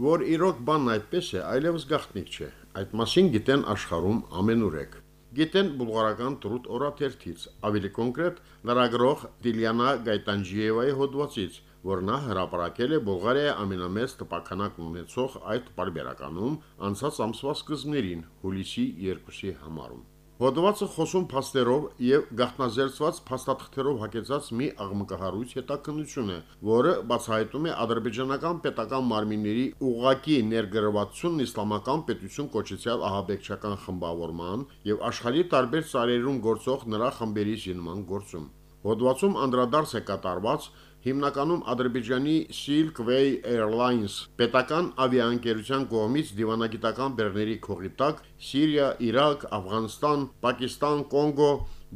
Որ իրոք բանն այդպես է, այլևս գաղտնիք չէ։ Այդ մասին գիտեն աշխարհում ամենուրեք։ Գիտեն բուլղարական Տրուտ օրաթերթից, ավելի կոնկրետ լրագրող Դիլիանա Գայտանջիևայի հոդվածից, որ նա հրապարակել է Բուլղարիայի ամենամեծ տպականակ ունեցող այդ բարբերականում անցած ամսվա սկզբներին, հուլիսի 2-ի համարում։ Հոդվածը խոսում փաստերով եւ գաղտնազերծված փաստաթղթերով հակեցած մի աղմկահարույց հետաքննություն է, որը բացահայտում է ադրբեջանական պետական մարմինների ուղակի ներգրավվածությունն իսլամական պետություն կոչեցյալ ահաբեկչական խմբավորման եւ աշխարհի տարբեր ծայրերում գործող նրա խմբերի զինման գործում։ Հոդվածում անդրադարձ է կատարված հիմնականում Ադրբեջանի Silk Way Airlines պետական ավիաընկերության կողմից դիվանագիտական բեռների քողի տակ Սիրիա, Իրաք, Աֆղանստան, Պակիստան, Կոնգո,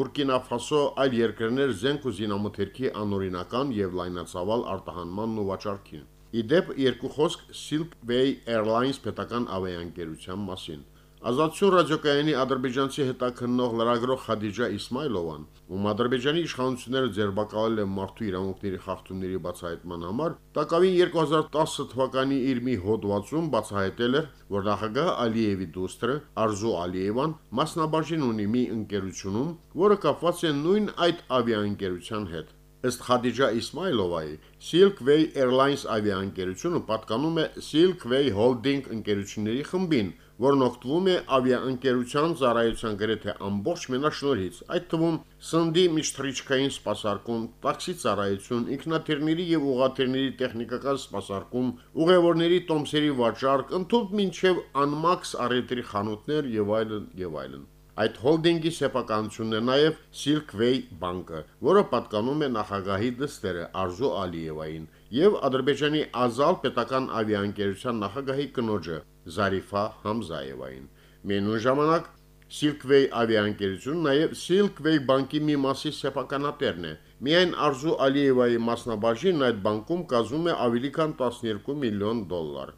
Բուրկինա Ֆասո այլ երկրներ զենք ու զինամթերքի անօրինական եւ լայնածավալ արտահանմանն ու վաճառքին։ Իդեպ երկու խոսք Silk Way Airlines պետական ավիաընկերության մասին։ Ազատություն ռադիոկայանի ադրբեջանցի հետաքննող լրագրող Խադիջա Իսմայլովան, ում Ադրբեջանի իշխանությունները ձերբակալել են մարդու իրավունքների խախտումների բացահայտման համար, տակավին 2010 թվականի իր մի հոդվածում բացահայտել էր, որ նախագահ Ալիևի դուստրը Արզու Ալիևան մասնաբաժին ունի մի ընկերությունում, որը կապված է նույն այդ ավիաընկերության հետ։ Ըստ Խադիջա Իսմայլովայի, Silk Way Airlines ավիաընկերությունը պատկանում է Silk Way Holding ընկերությունների խմբին, որն օգտվում է ավիաընկերության ծառայության գրեթե ամբողջ մենաշնորհից, այդ թվում սնդի միջթրիչքային սպասարկում, տաքսի ծառայություն, ինքնաթիռների եւ ուղաթիռների տեխնիկական սպասարկում, ուղևորների տոմսերի վաճառք, ընդཐུպ մինչև անմաքս առևտրի խանութներ եւ այլն եւ այլն։ Այդ հոլդինգի սեփականությունն է նաև Silk Way բանկը, որը պատկանում է նախագահի դստերը Արզու Ալիևային եւ Ադրբեջանի Ազալ պետական ավիաընկերության նախագահի կնոջը Զարիֆա Համզաևային։ Մենու ժամանակ Silkway ավիաընկերությունն նաև Silkway բանկի մի մասի սեփականատերն է։ Միայն Արզու Ալիևայի մասնաբաժինն այդ բանկում կազմում է ավելի քան 12 միլիոն դոլար։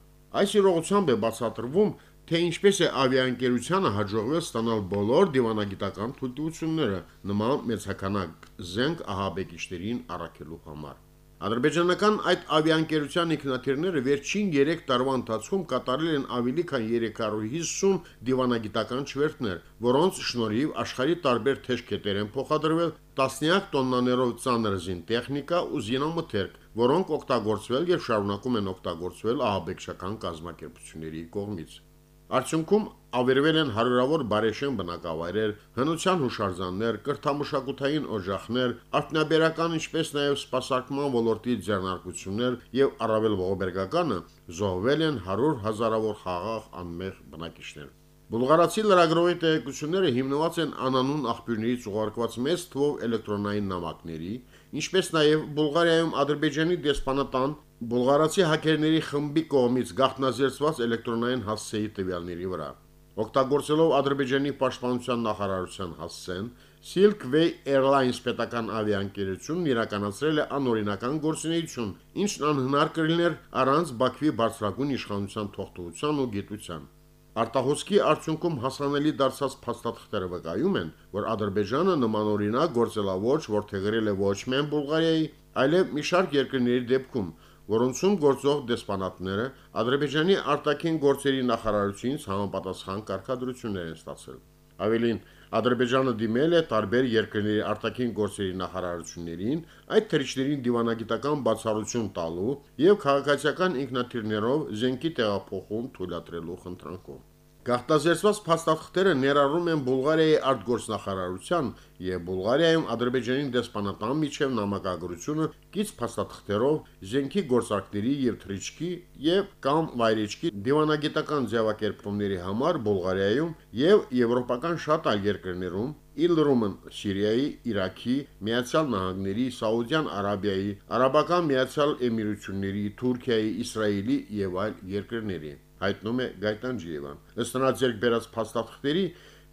Այս իրողությամբ է բացատրվում, թե ինչպես է ավիաընկերությանը հաջողվել ստանալ բոլոր դիվանագիտական թույլտվությունները նման մեծականակ զենք ահաբեկիչներին առաքելու համար։ Ադրբեջանական այդ ավիաընկերության ինքնաթիռները վերջին 3 տարվա ընթացքում կատարել են ավելի քան 350 դիվանագիտական չվերթներ, որոնց շնորհիվ աշխարհի տարբեր թեժքետեր են փոխադրվել տասնյակ տոննաներով ծանր զին տեխնիկա ու զինամթերք, որոնք օգտագործվել եւ շարունակում են օգտագործվել ահաբեկչական կազմակերպությունների կողմից։ Արդյունքում ավերվել են հարյուրավոր բարեշեն բնակավայրեր, հնության հուշարձաններ, կրթամշակութային օջախներ, արտնաբերական ինչպես նաև սպասարկման ոլորտի ձեռնարկություններ եւ առավել ողբերգականը զոհվել են 100 հազարավոր խաղաղ անմեղ բնակիչներ։ Բուլղարացի լրագրողի տեղեկությունները հիմնված են անանուն աղբյուրներից ուղարկված մեծ թվով էլեկտրոնային նամակների, ինչպես նաև Բուլղարիայում Ադրբեջանի դեսպանատան բուլղարացի հակերների խմբի կողմից գաղտնազերծված էլեկտրոնային հասցեի տվյալների վրա։ Օգտագործելով Ադրբեջանի պաշտպանության նախարարության հասցեն, Silk Way Airlines պետական ավիաընկերությունն իրականացրել է անօրինական գործունեություն, ինչն անհնար կլիներ առանց Բաքվի բարձրագույն իշխանության թողտվության ու գիտության։ Արտահոսքի արդյունքում հասանելի դարձած փաստաթղթերը վկայում են, որ Ադրբեջանը նմանօրինակ գործելավոճ որթեգրել է ոչ միայն Բուլղարիայի, այլև մի շարք երկրների դեպքում, որոնցում գործող դեսպանատները Ադրբեջանի արտաքին գործերի նախարարությունից համապատասխան կարգադրություններ են ստացել։ Ավելին, Ադրբեջանը դիմել է տարբեր երկրների արտաքին գործերի նախարարություններին այդ թրիչներին դիվանագիտական բացառություն տալու եւ քաղաքացիական ինքնաթիռներով զենքի տեղափոխում թույլատրելու խնդրանքով։ Գաղտազերծված փաստաթղթերը ներառում են Բուլղարիայի արտգործնախարարության եւ Բուլղարիայում Ադրբեջանի դեսպանատան միջև նամակագրությունը կից փաստաթղթերով զենքի գործարքների եւ թրիչքի եւ կամ վայրեջքի դիվանագիտական ձևակերպումների համար Բուլղարիայում եւ եվրոպական շատ այլ երկրներում Իլրումն Սիրիայի, Իրաքի, Միացյալ Նահանգների, Սաուդյան Արաբիայի, Արաբական Միացյալ Էմիրությունների, Թուրքիայի, Իսրայելի եւ այլ երկրների հայտնում է Գայտանջիևան։ Ըստ նրա ձեռք բերած փաստաթղթերի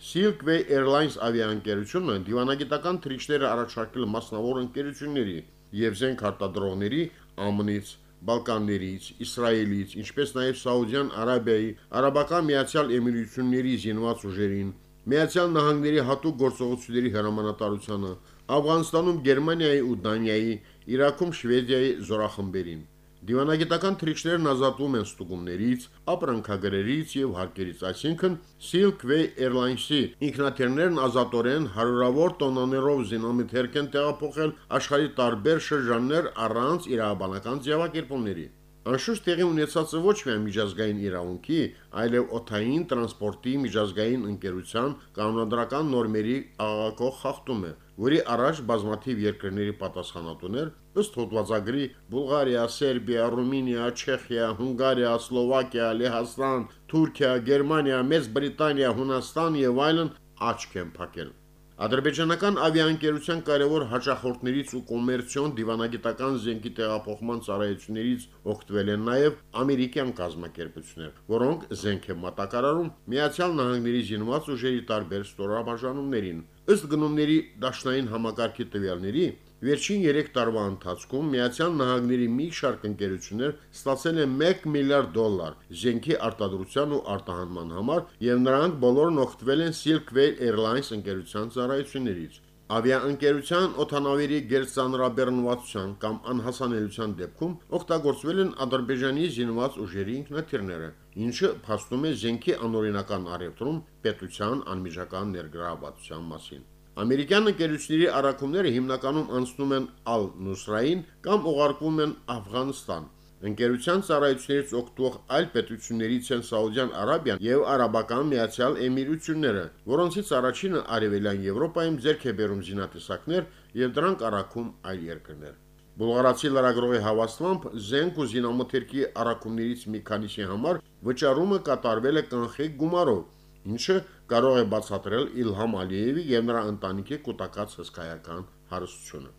Silkway Airlines ավիաընկերությունը դիվանագիտական թրիչները առաջարկել մասնավոր ընկերությունների եւ զենք արտադրողների ԱՄՆ-ից, Բալկաններից, Իսրայելից, ինչպես նաև Սաուդյան Արաբիայի, Արաբական Միացյալ Էմիրությունների զինված ուժերին, Միացյալ Նահանգների հատուկ գործողությունների հրամանատարությանը, Աֆղանստանում Գերմանիայի ու Դանիայի, Իրաքում Շվեդիայի զորախմբերին։ Դիվանագիտական թրիչներն ազատվում են ստուգումներից, ապրանքագրերից եւ հարկերից, այսինքն Silkway Airlines-ի ինքնաթիռներն ազատորեն հարյուրավոր տոնաներով զինամիթերք են տեղափոխել աշխարհի տարբեր շրջաններ առանց իրավաբանական ձևակերպումների։ Անշուշտ տեղի ունեցածը ոչ միայն միջազգային իրավունքի, այլև օթային տրանսպորտի միջազգային ընկերության կանոնադրական նորմերի աղաղակող խախտում է, որի առաջ բազմաթիվ երկրների պատասխանատուներ ըստ հոդվածագրի Բուլղարիա, Սերբիա, Ռումինիա, Չեխիա, Հունգարիա, Սլովակիա, Լեհաստան, Թուրքիա, Գերմանիա, Մեծ Բրիտանիա, Հունաստան եւ այլն աչք են փակել։ Ադրբեջանական ավիաընկերության կարևոր հաճախորդներից ու կոմերցիոն դիվանագիտական զենքի տեղափոխման ծառայություններից օգտվել են նաև ամերիկյան կազմակերպություններ, որոնք զենք են մատակարարում Միացյալ Նահանգների զինված ուժերի տարբեր ստորաբաժանումներին։ Ըստ գնումների դաշնային համակարգի տվյալների Վերջին 3 տարվա ընթացքում Միացյալ Նահանգների մի շարք ընկերություններ ստացել են 1 միլիարդ դոլար զենքի արտադրության ու արտահանման համար, եւ նրանք բոլորն օգտվել են Silkway Airlines ընկերության ծառայություններից։ Ավիաընկերության օթանավերի գերծանրաբեռնվածության կամ անհասանելիության դեպքում օգտագործվել են Ադրբեջանի զինված ուժերի ինքնաթիռները, ինչը փաստում է զենքի անօրինական առևտրում պետության անմիջական ներգրավվածության մասին։ Ամերիկյան ընկերությունների առաքումները հիմնականում անցնում են Ալ-Նուսրային կամ ուղարկվում են Աֆղանստան։ Ընկերության ծառայություններից օգտվող այլ պետություններից են Սաուդյան Արաբիան եւ Արաբական Միացյալ Էմիրությունները, որոնցից առաջինը Արևելյան Եվրոպայում ձեռք է բերում զինատեսակներ եւ դրանք առաքում այլ երկրներ։ Բուլղարացի լրագրողի հավաստմամբ զենք ու զինամթերքի առաքումներից մի քանիսի համար վճարումը կատարվել է կանխիկ գումարով, ինչը կարող է բացատրել Իլհամ Ալիևի եւ նրա ընտանիքի կൂട്ടակած հսկայական հարստությունը։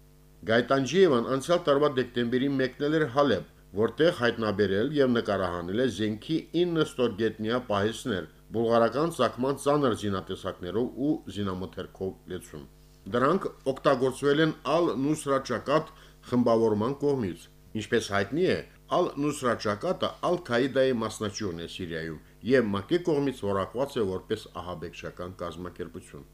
Գայտանջիևան անցյալ տարվա դեկտեմբերին մեկնել էր Հալեբ, որտեղ հայտնաբերել եւ նկարահանել է զենքի 9 ստորգետնյա պահեսներ, բուլղարական ցակման ծանր զինատեսակներով ու զինամթերքով լեցուն։ Դրանք օգտագործվել են Ալ-Նուսրա ճակատ խմբավորման կողմից։ Ինչպես հայտնի է, Ալ-Նուսրա ճակատը Ալ-Քաիդայի մասնաճյուղն է Սիրիայում եւ ՄԱԿ-ի կողմից որակված է որպես ահաբեկչական կազմակերպություն։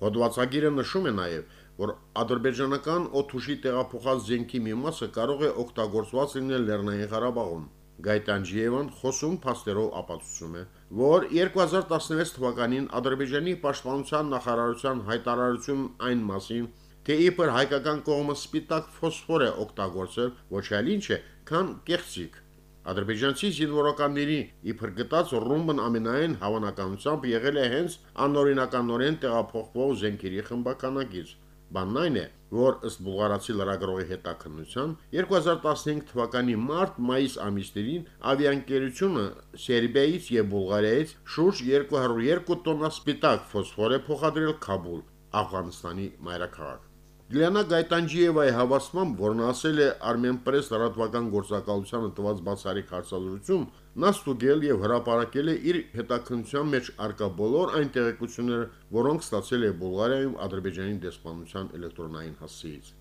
Հոդվածագիրը նշում է նաև, որ ադրբեջանական օթուշի տեղափոխած զենքի մի մասը կարող է օգտագործված լինել Լեռնային Ղարաբաղում։ Գայտանջիևան խոսում փաստերով ապացուցում է, որ 2016 թվականին Ադրբեջանի պաշտպանության նախարարության հայտարարություն այն մասին, թե իբր հայկական կողմը սպիտակ ֆոսֆոր է օգտագործել, ոչ այլ ինչ է, քան կեղծիք Ադրբեջանցի զինվորականների իբր գտած ռումբն ամենայն հավանականությամբ եղել է հենց անօրինականորեն տեղափոխվող զենքերի խմբականակից։ Բանն այն է, որ ըստ բուլղարացի լրագրողի հետաքննության 2015 թվականի մարտ-մայիս ամիսներին ավիաընկերությունը Սերբիայից եւ Բուլղարիայից շուրջ 202 տոննա սպիտակ ֆոսֆոր է փոխադրել Քաբուլ, Աֆղանստանի մայրաքաղաք։ Գլիանա Գայտանջիևայի հավաստմամբ, որն ասել է Armenpress լրատվական գործակալությանը տված բացառիկ հարցազրույցում, նա ստուգել եւ հրապարակել է իր հետաքննության մեջ արկա բոլոր այն տեղեկությունները, որոնք ստացել է Բուլղարիայում Ադրբեջանի դեսպանության էլեկտրոնային հասցեից։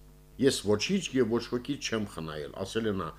Ես ոչինչ եւ ոչ ոքի չեմ խնայել, ասել է նա։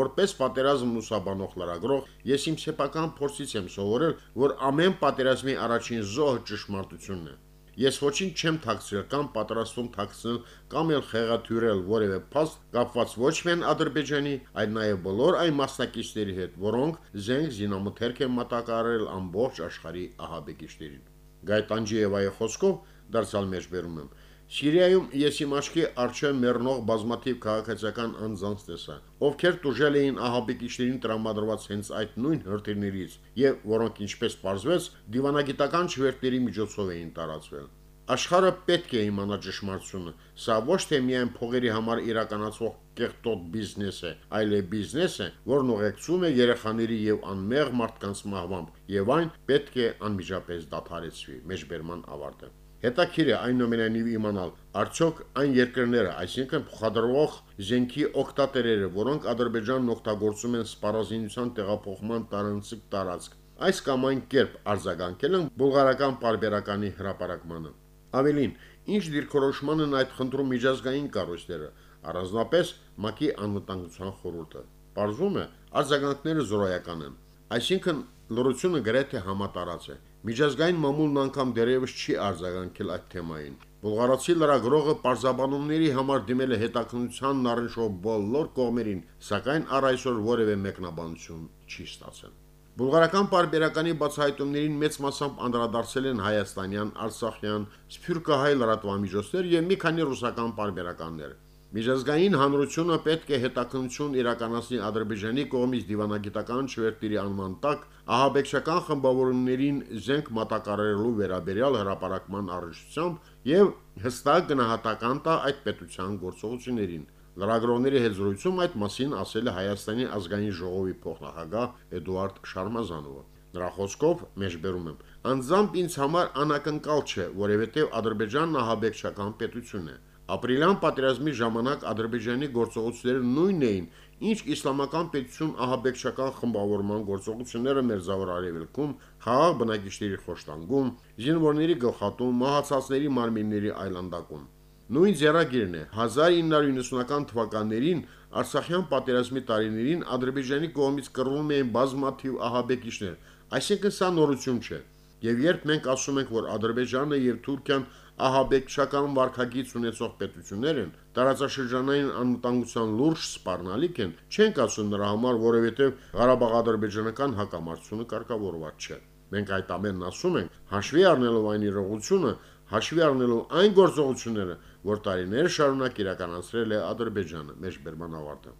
Որպես պատերազմ ուսաբանող լրագրող, ես իմ սեփական փորձից եմ սովորել, որ ամեն պատերազմի առաջին զոհը ճշմարտությունն է։ Ես ոչինչ չեմ թաքցրել կամ պատրաստում թաքցնել կամ էլ խեղաթյուրել որևէ փաստ կապված ոչ միայն Ադրբեջանի, այլ նաև բոլոր այն մասնակիցների հետ, որոնք զենք զինամթերք են մատակարարել ամբողջ աշխարհի ահաբեկիչներին։ Գայտանջիևայի խոսքով դարձյալ մեջբերում եմ Սիրիայում ես իմ աչքի արչև մեռնող բազմաթիվ քաղաքացիական անձանց տեսա, ովքեր տուժել էին ահաբեկիչներին տրամադրված հենց այդ նույն հրթիռներից եւ որոնք ինչպես պարզվեց դիվանագիտական չվերթների միջոցով էին տարածվել։ Աշխարհը պետք է իմանա ճշմարտությունը։ Սա ոչ թե միայն փողերի համար իրականացվող կեղտոտ բիզնես է, այլ է բիզնես է, որն ուղեկցում է երեխաների եւ անմեղ մարդկանց մահվամբ, եւ այն պետք է անմիջապես դադարեցվի։ Մեջբերման ավարտը։ Հետաքրիր է այնուամենայնիվ իմանալ, արդյոք այն երկրները, այսինքն փոխադրող զենքի օկտատերերը, որոնք Ադրբեջանն օգտագործում են սպառազինության տեղափոխման տարանցիկ տարածք, այս կամ այն կերպ արձագանքել են բուլղարական պարբերականի հրապարակմանը։ Ավելին, ինչ դիրքորոշման են այդ խնդրում միջազգային կառույցները, առանձնապես ՄԱԿ-ի անվտանգության խորհուրդը։ Պարզվում է, արձագանքները զորայական են, այսինքն լրությունը գրեթե համատարած է։ Միջազգային մամուլն անգամ դերևս չի արձագանքել այդ թեմային։ Բուլղարացի լրագրողը պարզաբանումների համար դիմել է հետաքննության նարնջով բոլոր կողմերին, սակայն առ այսօր որևէ մեկնաբանություն չի ստացել։ Բուլղարական բարբերականի բացահայտումներին մեծ մասամբ անդրադարձել են հայաստանյան, արցախյան, սփյուռքահայ լրատվամիջոցներ եւ մի քանի ռուսական բարբերականներ։ Միջազգային հանրությունը պետք է հետաքննություն իրականացնի Ադրբեջանի կողմից դիվանագիտական չվերթերի անման տակ ահաբեկչական խմբավորումներին զենք մատակարարելու վերաբերյալ հրապարակման առնչությամբ եւ հստակ գնահատական տա այդ պետության գործողություններին։ Լրագրողների հետ զրույցում այդ մասին ասել է Հայաստանի ազգային ժողովի փոխնախագահ Էդուարդ Շարմազանովը։ Նրա խոսքով մեջբերում եմ. «Անձամբ ինձ համար անակնկալ չէ, որովհետև Ադրբեջանն ահաբեկչական պետություն է։ Ապրիլյան պատերազմի ժամանակ Ադրբեջանի գործողությունները նույնն էին, ինչ իսլամական պետություն ահաբեկչական խմբավորման գործողությունները Մերձավոր Արևելքում, խաղաղ բնակիչների խոշտանգում, զինվորների գլխատում, մահացածների մարմինների այլանդակում։ Նույն ձեռագիրն է 1990-ական թվականներին Արցախյան պատերազմի տարիներին Ադրբեջանի կողմից կռվում էին բազմաթիվ ահաբեկիչներ, այսինքն սա նորություն չէ։ Եվ երբ մենք ասում ենք, որ Ադրբեջանը եւ Թուրքիան ահաբեկչական վարկագիծ ունեցող պետություններ են, տարածաշրջանային անվտանգության լուրջ սպառնալիք են, չենք ասում նրա համար, որովհետև Ղարաբաղ-ադրբեջանական հակամարտությունը կարգավորված չէ։ Մենք այդ ամենն ասում ենք, հաշվի առնելով այն իրողությունը, հաշվի առնելով այն գործողությունները, որ տարիներ շարունակ իրականացրել է Ադրբեջանը, մեջբերման ավարտը։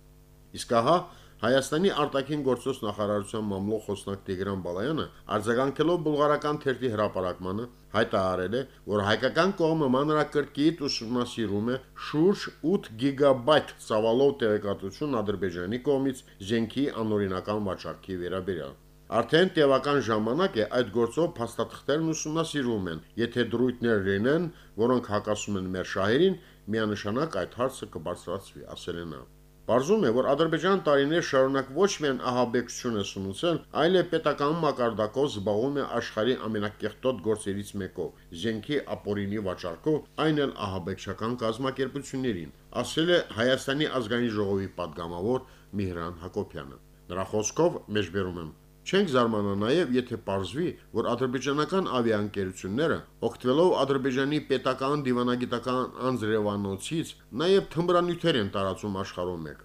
Իսկ ահա Հայաստանի արտաքին գործոս նախարարության մամլո խոսնակ Տիգրան Բալայանը արձագանքելով բուլղարական թերթի հրապարակմանը հայտարարել է, որ հայկական կողմը մանրակրկիտ ուսումնասիրում է շուրջ 8 գիգաբայթ ծավալով տեղեկատվություն Ադրբեջանի կողմից զենքի անօրինական վաճառքի վերաբերյալ։ Արդեն տևական ժամանակ է այդ գործով փաստաթղթերն ուսումնասիրվում են։ Եթե դրույթներ լինեն, որոնք հակասում են մեր շահերին, միանշանակ այդ հարցը կբարձրացվի, ասել են նա։ Պարզում է, որ Ադրբեջանը տարիներ շարունակ ոչ միայն ահաբեկչություն է սնուցել, այլև պետական մակարդակով զբաղվում է աշխարհի ամենակեղտոտ գործերից մեկով՝ Ժենքի ապորինի վաճառքով, այն էլ ահաբեկչական կազմակերպություններին, ասել է Հայաստանի ազգային ժողովի падգամավոր Միհրան Հակոբյանը։ Նրա խոսքով մեջբերում եմ Չենք զարմանա նաև, եթե ողջվի, որ ադրբեջանական ավիաընկերությունները, օգտվելով Ադրբեջանի պետական դիվանագիտական անձրևանոցից, նաև թմրանյութեր են տարածում աշխարհում մեկ։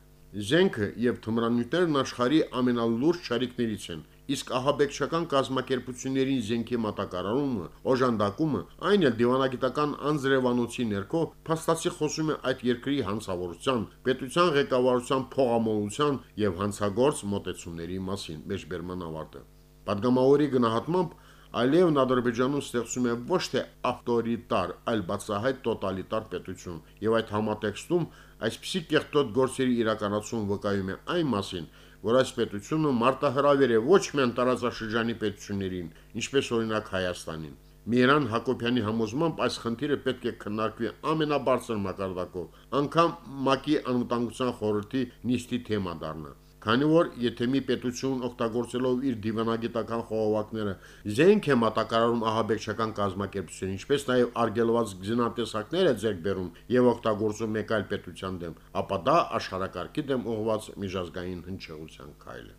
Զենքը եւ թմրանյութերն աշխարհի ամենալուրջ ճարիքներից են, իսկ ահաբեկչական կազմակերպություններին զենքի մատակարարումը, օժանդակումը, այն էլ դիվանագիտական անձրևանոցի ներքո փաստացի խոսում է այդ երկրի հանցավորության, պետության ղեկավարության փողամոլության եւ հանցագործ մոտեցումների մասին, մեջբերման ավարտը։ Պատգամավորի գնահատմամբ Այլևն Ադրբեջանում ստեղծում է ոչ թե ավտորիտար, այլ բացահայտ տոտալիտար պետություն, եւ այդ համատեքստում այսպիսի կեղտոտ գործերի իրականացում վկայում է այն մասին, որ այս պետությունը մարտահրավեր է ոչ միայն տարածաշրջանի պետություններին, ինչպես օրինակ Հայաստանին։ Միրան Հակոբյանի համոզմամբ այս խնդիրը պետք է քննարկվի ամենաբարձր մակարդակով, անգամ ՄԱԿ-ի անվտանգության խորհրդի նիստի թեմա դառնա։ Քանի որ եթե մի պետություն օգտագործելով իր դիվանագիտական խողովակները զենք է մատակարարում ահաբեկչական կազմակերպություն, ինչպես նաև արգելված գնահատեսակներ է ձեռք բերում եւ օգտագործում մեկ այլ պետության դեմ, ապա դա աշխարհակարգի դեմ ուղղված միջազգային հնչեղության քայլ է։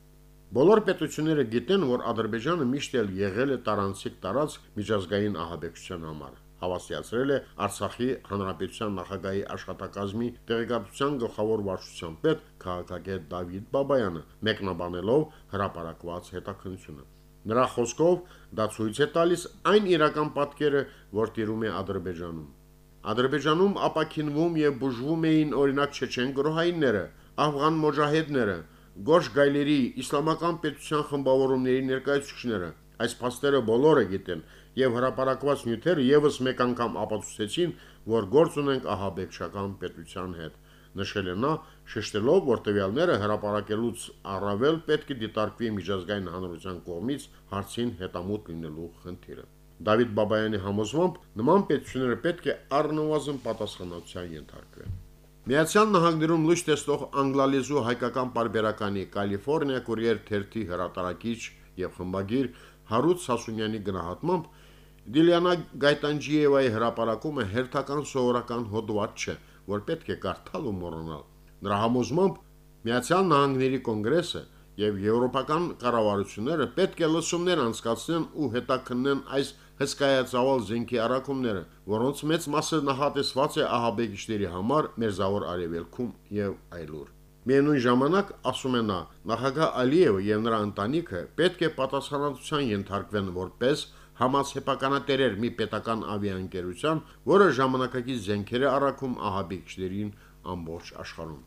Բոլոր պետությունները գիտեն, որ Ադրբեջանը միշտ եղել է տարանցիկ տարած միջազգային ահաբեկչության համար հավաստիացրել է Արցախի հանրապետության նախագահի աշխատակազմի տեղեկատվության գլխավոր վարչության պետ քաղաքագետ Դավիթ Բաբայանը, մեկնաբանելով հրապարակված հետաքննությունը։ Նրա խոսքով դա ցույց է տալիս այն իրական պատկերը, որ տիրում է Ադրբեջանում։ Ադրբեջանում ապակինվում եւ բուժվում էին օրինակ չեչեն գրոհայինները, աֆղան մոջահեդները, գոշ գայլերի, իսլամական պետության խմբավորումների ներկայացուցիչները։ Այս փաստերը բոլորը գիտեն եւ հրապարակված նյութերը եւս մեկ անգամ ապացուցեցին, որ գործ ունենք ահաբեկչական պետության հետ։ Նշել է նա, շեշտելով, որ տվյալները հրապարակելուց առավել պետք է դիտարկվի միջազգային հանրության կողմից հարցին հետամուտ լինելու խնդիրը։ Դավիթ Բաբայանի համոզմամբ նման պետությունները պետք է առնվազն պատասխանատվության ենթարկվեն։ Միացյալ Նահանգներում լույս տեսնող անգլալեզու հայկական պարբերականի Կալիֆոռնիա կուրիեր թերթի հրատարակիչ եւ խմբագիր Հարութ Սասունյանի գնահատմամբ Դիլիանա Գայտանջիևայի հրապարակումը հերթական սովորական հոդված չէ, որ պետք է կարդալ ու մոռանալ։ Նրա համոզմամբ Միացյալ Նահանգների կոնգրեսը եւ եվրոպական կառավարությունները պետք է լսումներ անցկացնեն ու հետաքննեն այս հսկայածավալ զենքի առաքումները, որոնց մեծ մասը նախատեսված է ահաբեկիչների համար Մերձավոր Արևելքում եւ այլուր։ Միևնույն ժամանակ, ասում է նա, նախագահ Ալիևը եւ նրա ընտանիքը պետք է պատասխանատվության ենթարկվեն որպես համասեփականատերեր մի պետական ավիաընկերության, որը ժամանակակից զենքեր է առաքում ահաբեկիչներին ամբողջ աշխարհում։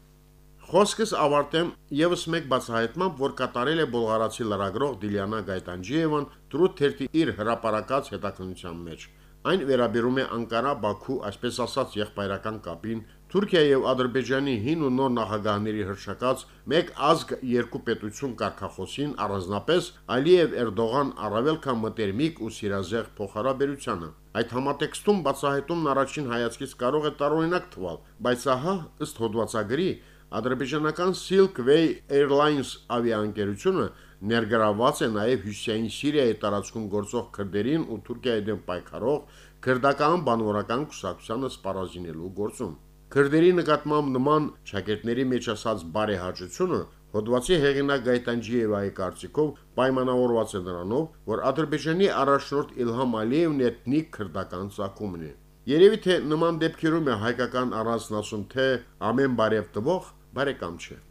Խոսքս ավարտեմ եւս մեկ բացահայտմամբ, որ կատարել է բոլղարացի լրագրող Դիլիանա Գայտանջիևան Տրուտ թերթի իր հրապարակած հետաքննության մեջ։ Այն վերաբերում է Անկարա-Բաքու, այսպես ասած, եղբայրական կապին, Թուրքիա եւ Ադրբեջանի հին ու նոր նախագահների հրշակած մեկ ազգ երկու պետություն կարգախոսին առանձնապես Ալիև-Էրդողան առավել քան մտերմիկ ու սիրազեղ փոխհարաբերությանը։ Այդ համատեքստում բացահայտումն առաջին հայացքից կարող է տարօրինակ թվալ, բայց ահա ըստ հոդվածագրի Ադրբեջանական Silk Way Airlines ավիաընկերությունը ներգրաված է նաև Հյուսիսային Սիրիայի տարածքում գործող քրդերին ու Թուրքիայի դեմ պայքարող քրդական բանվորական կուսակցությանը սպառազինելու գործում։ Քրդերի նկատմամբ նման ճակերտների մեջ ասած բարեհաճությունը հոդվածի հեղինակ Գայտանջիևայի կարծիքով պայմանավորված է նրանով, որ Ադրբեջանի առաջնորդ Իլհամ Ալիևն էթնիկ քրդական ցակումն է։ Երևի թե նման դեպքերում է հայկական առանձնասում թե ամեն բարև տվող բարեկամ չէ։